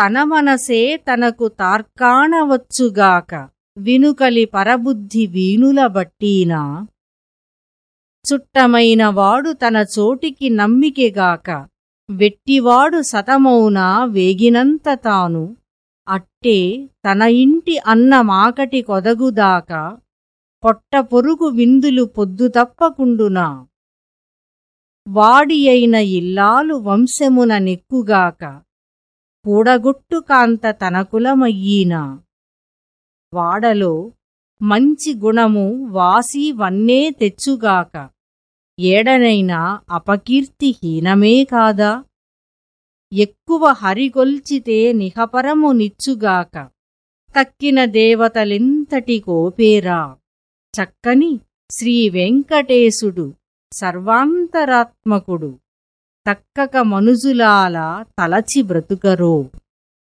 తన మనసే తనకు తార్కాణవచ్చుగాక వినుకలి పరబుద్ధి వీణుల బట్టీనా. చుట్టమైన వాడు తన చోటికి నమ్మికెగాక వెట్టివాడు సతమౌనా వేగినంత తాను. అట్టే తన ఇంటి అన్న మాకటి కొదగుదాకా పొట్ట పొరుగు విందులు పొద్దు తప్పకుండునా. వాడి అయిన ఇల్లాలు వంశమున నెక్కుగాక పూడగుట్టు కాంత తనకులమయ్యీనా వాడలో మంచి గుణము వాసి వన్నే తెచ్చుగాక. ఏడనైనా అపకీర్తి హీనమే కాదా? ఎక్కువ హరిగొల్చితే నిహపరము నిచ్చుగాక. తక్కిన దేవతలెంతటి కోపేరా? చక్కని శ్రీవెంకటేశుడు సర్వాంతరాత్మకుడు. తక్కక మనుజులాల తలచి బ్రతుకరో.